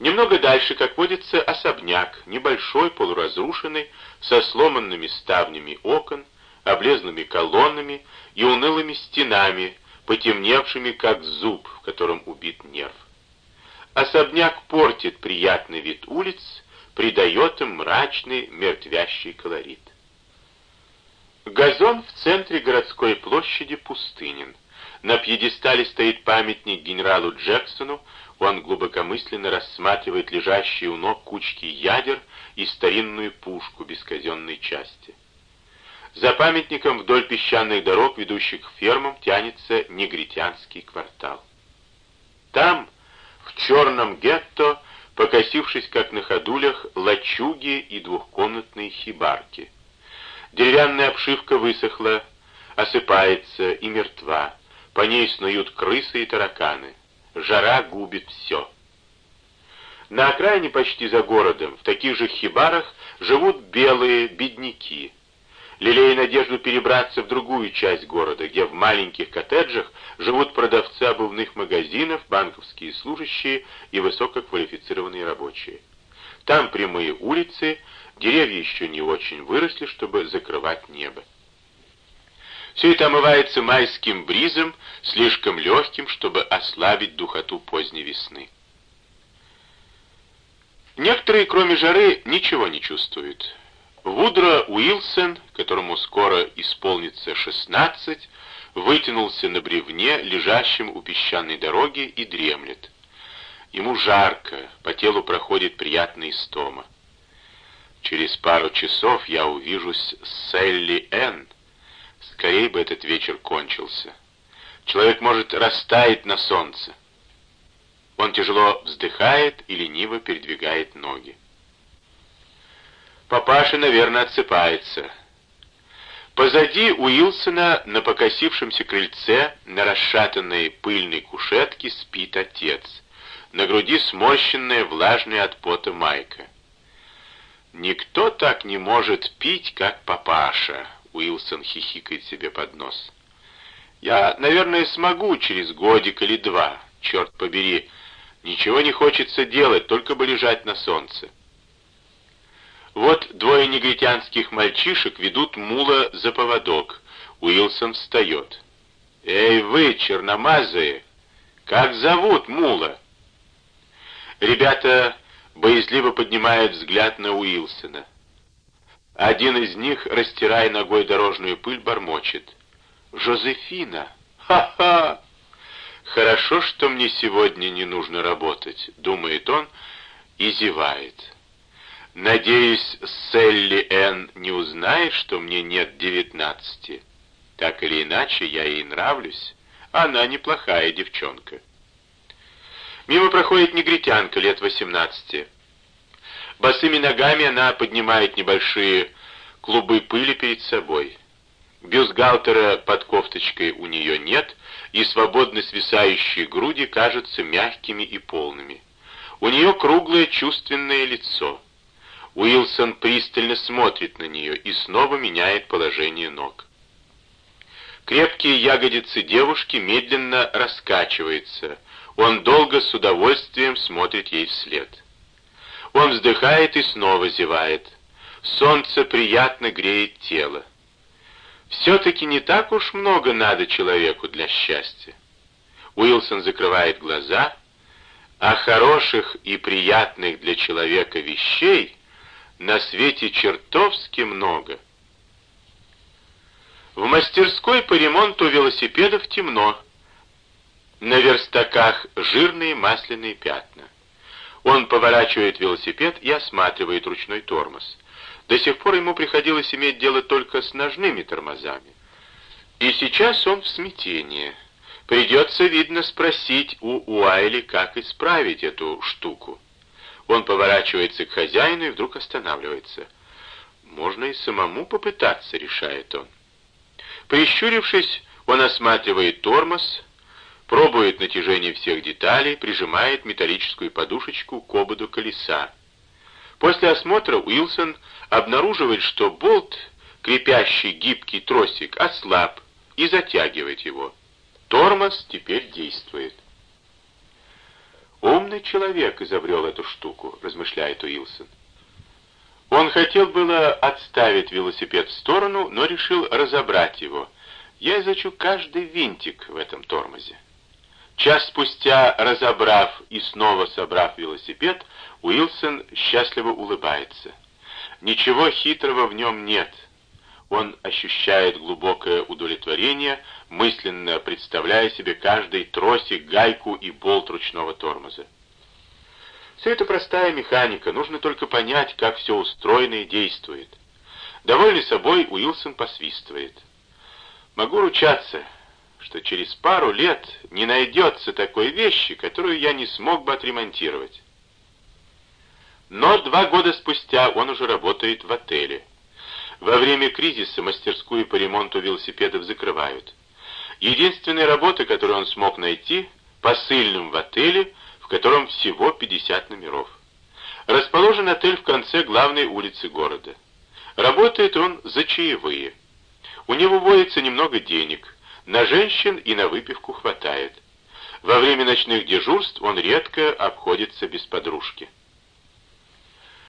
Немного дальше, как водится, особняк, небольшой, полуразрушенный, со сломанными ставнями окон, облезлыми колоннами и унылыми стенами, потемневшими, как зуб, в котором убит нерв. Особняк портит приятный вид улиц, придает им мрачный, мертвящий колорит. Газон в центре городской площади пустынен. На пьедестале стоит памятник генералу Джексону, он глубокомысленно рассматривает лежащие у ног кучки ядер и старинную пушку без казенной части. За памятником вдоль песчаных дорог, ведущих к фермам, тянется негритянский квартал. Там, в черном гетто, покосившись как на ходулях, лачуги и двухкомнатные хибарки. Деревянная обшивка высохла, осыпается и мертва. По ней снуют крысы и тараканы. Жара губит все. На окраине почти за городом, в таких же хибарах, живут белые бедняки. Лелея надежду перебраться в другую часть города, где в маленьких коттеджах живут продавцы обувных магазинов, банковские служащие и высококвалифицированные рабочие. Там прямые улицы, деревья еще не очень выросли, чтобы закрывать небо. Все это омывается майским бризом, слишком легким, чтобы ослабить духоту поздней весны. Некоторые, кроме жары, ничего не чувствуют. Вудро Уилсон, которому скоро исполнится 16, вытянулся на бревне, лежащем у песчаной дороги, и дремлет. Ему жарко, по телу проходит приятная истома. Через пару часов я увижусь с Селли Энн, Скорей бы этот вечер кончился. Человек может растаять на солнце. Он тяжело вздыхает и лениво передвигает ноги. Папаша, наверное, отсыпается. Позади Уилсона на покосившемся крыльце на расшатанной пыльной кушетке спит отец. На груди сморщенная, влажная от пота майка. Никто так не может пить, как папаша, Уилсон хихикает себе под нос. «Я, наверное, смогу через годик или два, черт побери. Ничего не хочется делать, только бы лежать на солнце». Вот двое негритянских мальчишек ведут мула за поводок. Уилсон встает. «Эй вы, черномазые! Как зовут мула?» Ребята боязливо поднимают взгляд на Уилсона. Один из них, растирая ногой дорожную пыль, бормочет. «Жозефина! Ха-ха! Хорошо, что мне сегодня не нужно работать», — думает он и зевает. «Надеюсь, Селли Энн не узнает, что мне нет девятнадцати. Так или иначе, я ей нравлюсь. Она неплохая девчонка». Мимо проходит негритянка лет восемнадцати. Босыми ногами она поднимает небольшие клубы пыли перед собой. Бюстгальтера под кофточкой у нее нет, и свободно свисающие груди кажутся мягкими и полными. У нее круглое чувственное лицо. Уилсон пристально смотрит на нее и снова меняет положение ног. Крепкие ягодицы девушки медленно раскачиваются. Он долго с удовольствием смотрит ей вслед. Он вздыхает и снова зевает. Солнце приятно греет тело. Все-таки не так уж много надо человеку для счастья. Уилсон закрывает глаза, а хороших и приятных для человека вещей на свете чертовски много. В мастерской по ремонту велосипедов темно. На верстаках жирные масляные пятна. Он поворачивает велосипед и осматривает ручной тормоз. До сих пор ему приходилось иметь дело только с ножными тормозами. И сейчас он в смятении. Придется, видно, спросить у Уайли, как исправить эту штуку. Он поворачивается к хозяину и вдруг останавливается. «Можно и самому попытаться», — решает он. Прищурившись, он осматривает тормоз, пробует натяжение всех деталей, прижимает металлическую подушечку к ободу колеса. После осмотра Уилсон обнаруживает, что болт, крепящий гибкий тросик, ослаб и затягивает его. Тормоз теперь действует. Умный человек изобрел эту штуку, размышляет Уилсон. Он хотел было отставить велосипед в сторону, но решил разобрать его. Я изучу каждый винтик в этом тормозе. Час спустя, разобрав и снова собрав велосипед, Уилсон счастливо улыбается. Ничего хитрого в нем нет. Он ощущает глубокое удовлетворение, мысленно представляя себе каждый тросик, гайку и болт ручного тормоза. Все это простая механика, нужно только понять, как все устроено и действует. Довольный собой, Уилсон посвистывает. Могу ручаться, что через пару лет не найдется такой вещи, которую я не смог бы отремонтировать. Но два года спустя он уже работает в отеле. Во время кризиса мастерскую по ремонту велосипедов закрывают. Единственная работа, которую он смог найти, посыльным в отеле, в котором всего 50 номеров. Расположен отель в конце главной улицы города. Работает он за чаевые. У него водится немного денег – на женщин и на выпивку хватает. Во время ночных дежурств он редко обходится без подружки.